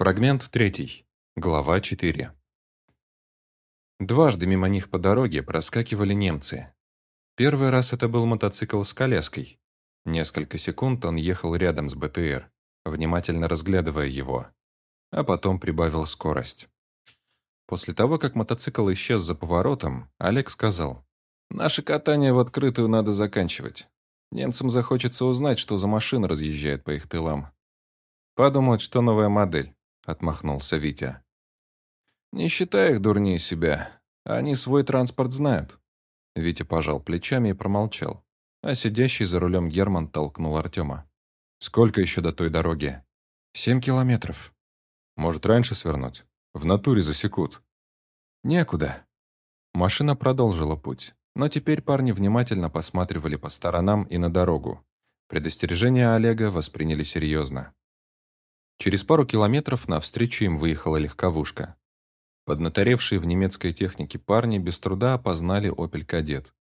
Фрагмент 3. Глава 4. Дважды мимо них по дороге проскакивали немцы. Первый раз это был мотоцикл с коляской. Несколько секунд он ехал рядом с БТР, внимательно разглядывая его, а потом прибавил скорость. После того, как мотоцикл исчез за поворотом, Олег сказал, «Наше катание в открытую надо заканчивать. Немцам захочется узнать, что за машина разъезжает по их тылам. Подумают, что новая модель. — отмахнулся Витя. «Не считай их дурнее себя. Они свой транспорт знают». Витя пожал плечами и промолчал, а сидящий за рулем Герман толкнул Артема. «Сколько еще до той дороги?» «Семь километров». «Может, раньше свернуть? В натуре засекут». «Некуда». Машина продолжила путь, но теперь парни внимательно посматривали по сторонам и на дорогу. Предостережения Олега восприняли серьезно. Через пару километров навстречу им выехала легковушка. Поднаторевшие в немецкой технике парни без труда опознали «Опель Кадет».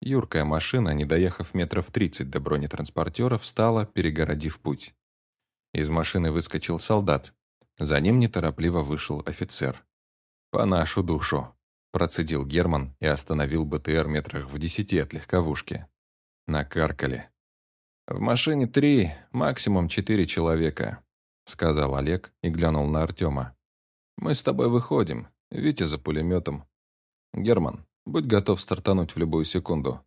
Юркая машина, не доехав метров 30 до бронетранспортера, встала, перегородив путь. Из машины выскочил солдат. За ним неторопливо вышел офицер. «По нашу душу», – процедил Герман и остановил БТР метрах в десяти от легковушки. Накаркали. «В машине три, максимум четыре человека. — сказал Олег и глянул на Артема. «Мы с тобой выходим. Витя за пулеметом. Герман, будь готов стартануть в любую секунду.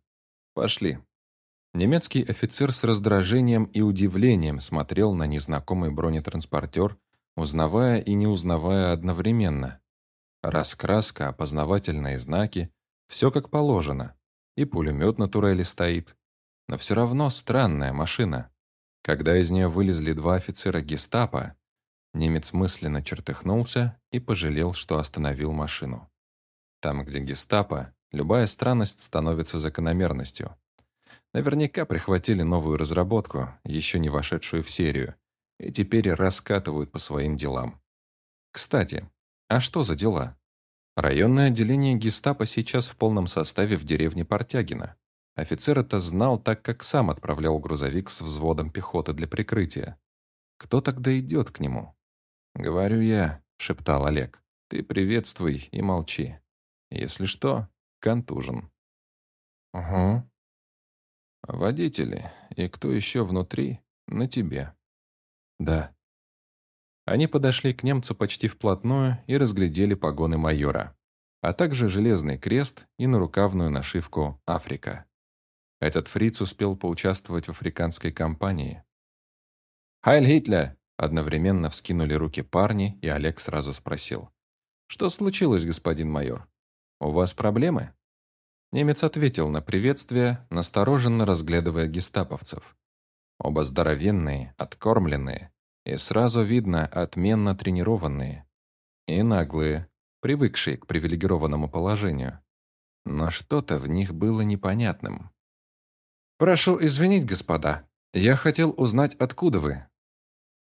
Пошли». Немецкий офицер с раздражением и удивлением смотрел на незнакомый бронетранспортер, узнавая и не узнавая одновременно. Раскраска, опознавательные знаки — все как положено. И пулемет на турели стоит. Но все равно странная машина. Когда из нее вылезли два офицера гестапо, немец мысленно чертыхнулся и пожалел, что остановил машину. Там, где гестапо, любая странность становится закономерностью. Наверняка прихватили новую разработку, еще не вошедшую в серию, и теперь раскатывают по своим делам. Кстати, а что за дела? Районное отделение гестапо сейчас в полном составе в деревне Портягино. Офицер это знал, так как сам отправлял грузовик с взводом пехоты для прикрытия. Кто тогда идет к нему? «Говорю я», — шептал Олег. «Ты приветствуй и молчи. Если что, контужен». «Угу». «Водители и кто еще внутри, на тебе». «Да». Они подошли к немцу почти вплотную и разглядели погоны майора, а также железный крест и нарукавную нашивку «Африка». Этот фриц успел поучаствовать в африканской кампании. «Хайль Гитлер!» Одновременно вскинули руки парни, и Олег сразу спросил. «Что случилось, господин майор? У вас проблемы?» Немец ответил на приветствие, настороженно разглядывая гестаповцев. Оба здоровенные, откормленные, и сразу видно отменно тренированные. И наглые, привыкшие к привилегированному положению. Но что-то в них было непонятным. «Прошу извинить, господа. Я хотел узнать, откуда вы».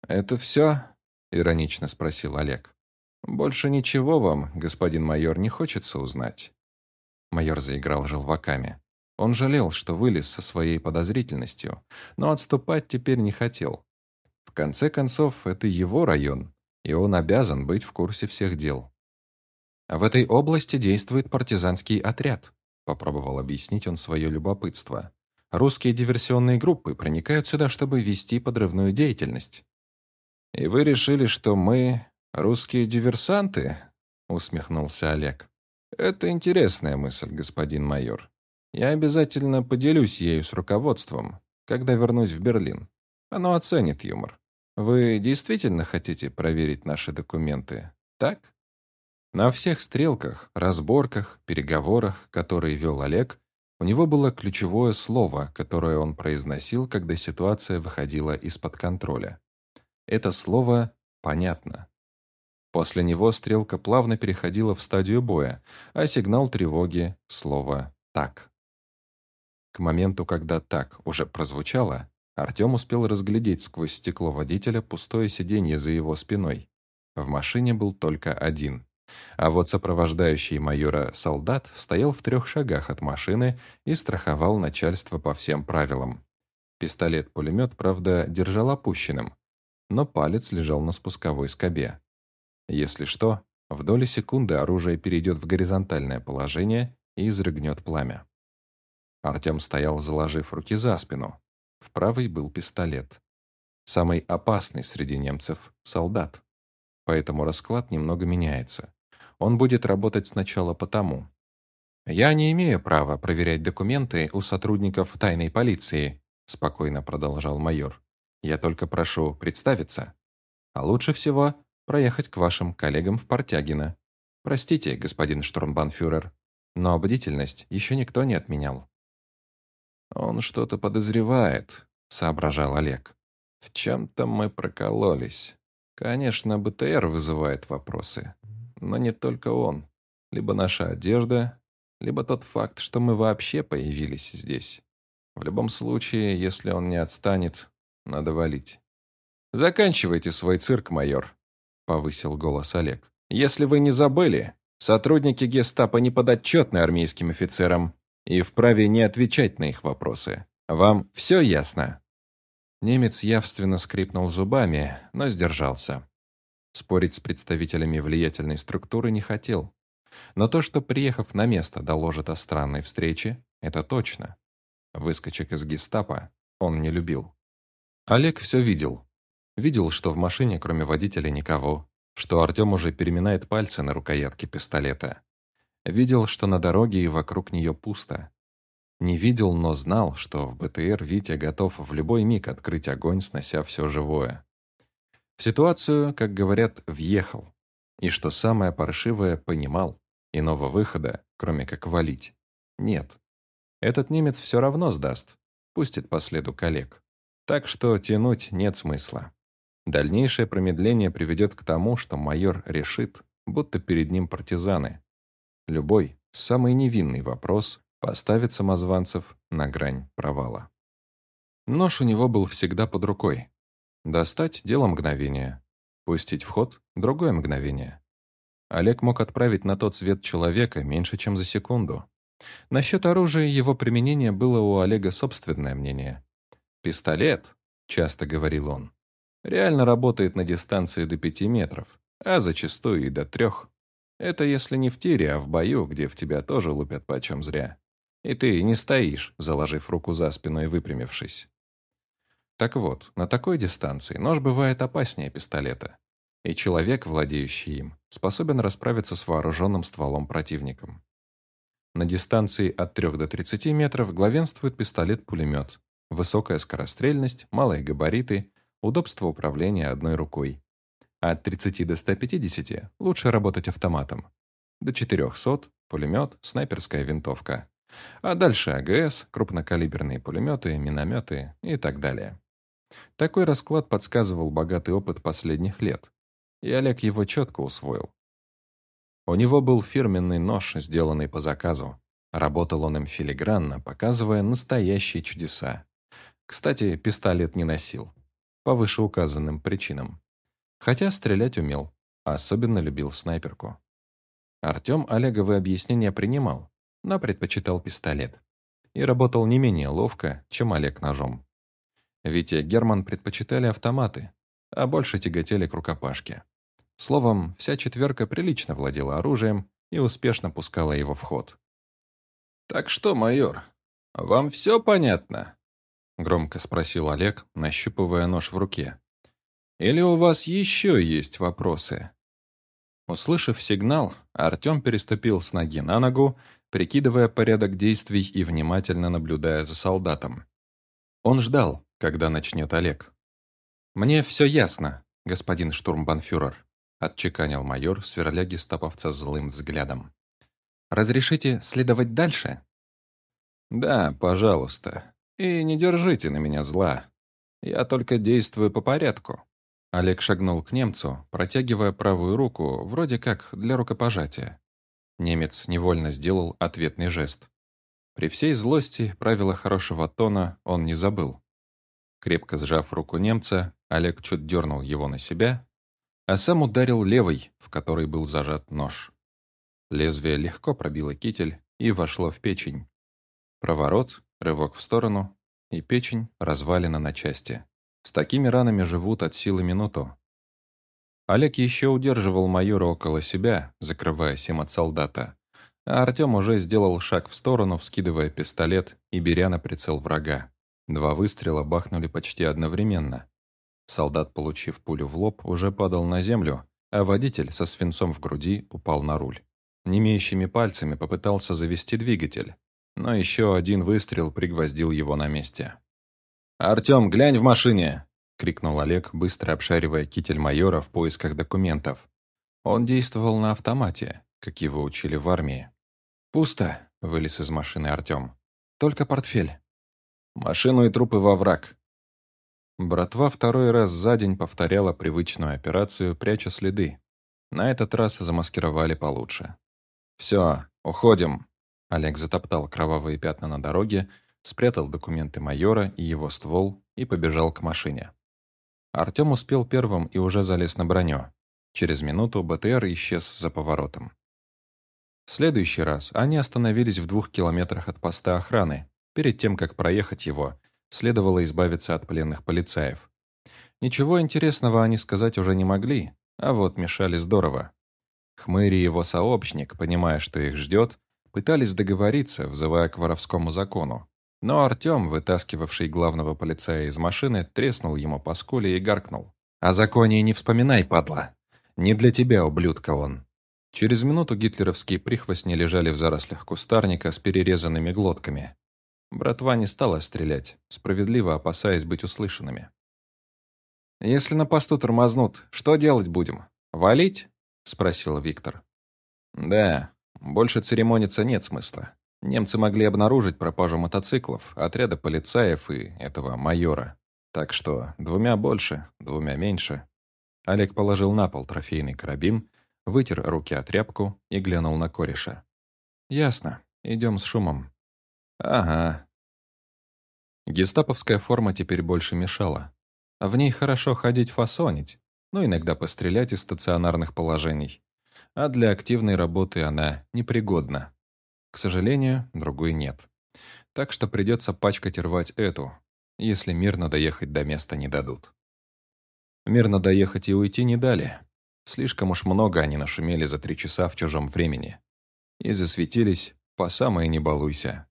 «Это все?» — иронично спросил Олег. «Больше ничего вам, господин майор, не хочется узнать?» Майор заиграл желваками. Он жалел, что вылез со своей подозрительностью, но отступать теперь не хотел. В конце концов, это его район, и он обязан быть в курсе всех дел. «В этой области действует партизанский отряд», — попробовал объяснить он свое любопытство. Русские диверсионные группы проникают сюда, чтобы вести подрывную деятельность. «И вы решили, что мы русские диверсанты?» — усмехнулся Олег. «Это интересная мысль, господин майор. Я обязательно поделюсь ею с руководством, когда вернусь в Берлин. Оно оценит юмор. Вы действительно хотите проверить наши документы, так?» На всех стрелках, разборках, переговорах, которые вел Олег, у него было ключевое слово, которое он произносил, когда ситуация выходила из-под контроля. Это слово «понятно». После него стрелка плавно переходила в стадию боя, а сигнал тревоги — слово «так». К моменту, когда «так» уже прозвучало, Артем успел разглядеть сквозь стекло водителя пустое сиденье за его спиной. В машине был только один. А вот сопровождающий майора солдат стоял в трех шагах от машины и страховал начальство по всем правилам. Пистолет-пулемет, правда, держал опущенным. но палец лежал на спусковой скобе. Если что, в доли секунды оружие перейдет в горизонтальное положение и изрыгнет пламя. Артем стоял, заложив руки за спину. В правой был пистолет. Самый опасный среди немцев – солдат. Поэтому расклад немного меняется. Он будет работать сначала потому. «Я не имею права проверять документы у сотрудников тайной полиции», спокойно продолжал майор. «Я только прошу представиться. А лучше всего проехать к вашим коллегам в Портягино. Простите, господин штурмбанфюрер, но бдительность еще никто не отменял». «Он что-то подозревает», — соображал Олег. «В чем-то мы прокололись. Конечно, БТР вызывает вопросы, но не только он. Либо наша одежда, либо тот факт, что мы вообще появились здесь. В любом случае, если он не отстанет, надо валить. «Заканчивайте свой цирк, майор», — повысил голос Олег. «Если вы не забыли, сотрудники гестапо не подотчетны армейским офицерам и вправе не отвечать на их вопросы. Вам все ясно?» Немец явственно скрипнул зубами, но сдержался. Спорить с представителями влиятельной структуры не хотел. Но то, что, приехав на место, доложит о странной встрече, это точно. Выскочек из гестапо он не любил. Олег все видел. Видел, что в машине, кроме водителя, никого, что Артем уже переминает пальцы на рукоятке пистолета. Видел, что на дороге и вокруг нее пусто. Не видел, но знал, что в БТР Витя готов в любой миг открыть огонь, снося все живое. В ситуацию, как говорят, въехал. И что самое паршивое, понимал. Иного выхода, кроме как валить, нет. Этот немец все равно сдаст. Пустит по следу коллег. Так что тянуть нет смысла. Дальнейшее промедление приведет к тому, что майор решит, будто перед ним партизаны. Любой, самый невинный вопрос поставит самозванцев на грань провала. Нож у него был всегда под рукой. Достать – дело мгновения. Пустить в ход – другое мгновение. Олег мог отправить на тот свет человека меньше, чем за секунду. Насчет оружия его применения было у Олега собственное мнение. «Пистолет», – часто говорил он, – реально работает на дистанции до пяти метров, а зачастую и до трех. Это если не в тире, а в бою, где в тебя тоже лупят почем зря. И ты не стоишь, заложив руку за спину и выпрямившись. Так вот, на такой дистанции нож бывает опаснее пистолета. И человек, владеющий им, способен расправиться с вооруженным стволом противником. На дистанции от 3 до 30 метров главенствует пистолет-пулемет. Высокая скорострельность, малые габариты, удобство управления одной рукой. От 30 до 150 лучше работать автоматом. До 400 – пулемет, снайперская винтовка. А дальше АГС, крупнокалиберные пулеметы, минометы и так далее. Такой расклад подсказывал богатый опыт последних лет, и Олег его четко усвоил. У него был фирменный нож, сделанный по заказу. Работал он им филигранно, показывая настоящие чудеса. Кстати, пистолет не носил. По вышеуказанным причинам. Хотя стрелять умел, а особенно любил снайперку. Артем Олеговы объяснения принимал, но предпочитал пистолет. И работал не менее ловко, чем Олег ножом. Витя и Герман предпочитали автоматы, а больше тяготели к рукопашке. Словом, вся четверка прилично владела оружием и успешно пускала его в ход. «Так что, майор, вам все понятно?» — громко спросил Олег, нащупывая нож в руке. «Или у вас еще есть вопросы?» Услышав сигнал, Артем переступил с ноги на ногу прикидывая порядок действий и внимательно наблюдая за солдатом. Он ждал, когда начнет Олег. «Мне все ясно, господин штурмбанфюрер», отчеканил майор, сверля гестаповца злым взглядом. «Разрешите следовать дальше?» «Да, пожалуйста. И не держите на меня зла. Я только действую по порядку». Олег шагнул к немцу, протягивая правую руку, вроде как для рукопожатия. Немец невольно сделал ответный жест. При всей злости правила хорошего тона он не забыл. Крепко сжав руку немца, Олег чуть дернул его на себя, а сам ударил левой, в которой был зажат нож. Лезвие легко пробило китель и вошло в печень. Проворот, рывок в сторону, и печень развалена на части. С такими ранами живут от силы минуту. Олег еще удерживал майора около себя, закрываясь им от солдата, а Артем уже сделал шаг в сторону, вскидывая пистолет и беря на прицел врага. Два выстрела бахнули почти одновременно. Солдат, получив пулю в лоб, уже падал на землю, а водитель со свинцом в груди упал на руль. Немеющими пальцами попытался завести двигатель, но еще один выстрел пригвоздил его на месте. «Артем, глянь в машине!» — крикнул Олег, быстро обшаривая китель майора в поисках документов. Он действовал на автомате, как его учили в армии. «Пусто», — вылез из машины Артем. «Только портфель». «Машину и трупы во враг». Братва второй раз за день повторяла привычную операцию, пряча следы. На этот раз замаскировали получше. «Все, уходим», — Олег затоптал кровавые пятна на дороге, спрятал документы майора и его ствол и побежал к машине. Артем успел первым и уже залез на броню. Через минуту БТР исчез за поворотом. В следующий раз они остановились в двух километрах от поста охраны. Перед тем, как проехать его, следовало избавиться от пленных полицаев. Ничего интересного они сказать уже не могли, а вот мешали здорово. Хмырь и его сообщник, понимая, что их ждет, пытались договориться, взывая к воровскому закону. Но Артем, вытаскивавший главного полицая из машины, треснул ему по скуле и гаркнул. «О законе не вспоминай, падла! Не для тебя, ублюдка, он!» Через минуту гитлеровские прихвостни лежали в зарослях кустарника с перерезанными глотками. Братва не стала стрелять, справедливо опасаясь быть услышанными. «Если на посту тормознут, что делать будем? Валить?» — спросил Виктор. «Да, больше церемониться нет смысла. Немцы могли обнаружить пропажу мотоциклов, отряда полицаев и этого майора. Так что двумя больше, двумя меньше. Олег положил на пол трофейный карабин, вытер руки о тряпку и глянул на кореша. «Ясно. Идем с шумом». «Ага». Гестаповская форма теперь больше мешала. В ней хорошо ходить фасонить, но иногда пострелять из стационарных положений. А для активной работы она непригодна. К сожалению, другой нет. Так что придется пачкать и рвать эту, если мирно доехать до места не дадут. Мирно доехать и уйти не дали. Слишком уж много они нашумели за три часа в чужом времени. И засветились по самое не балуйся.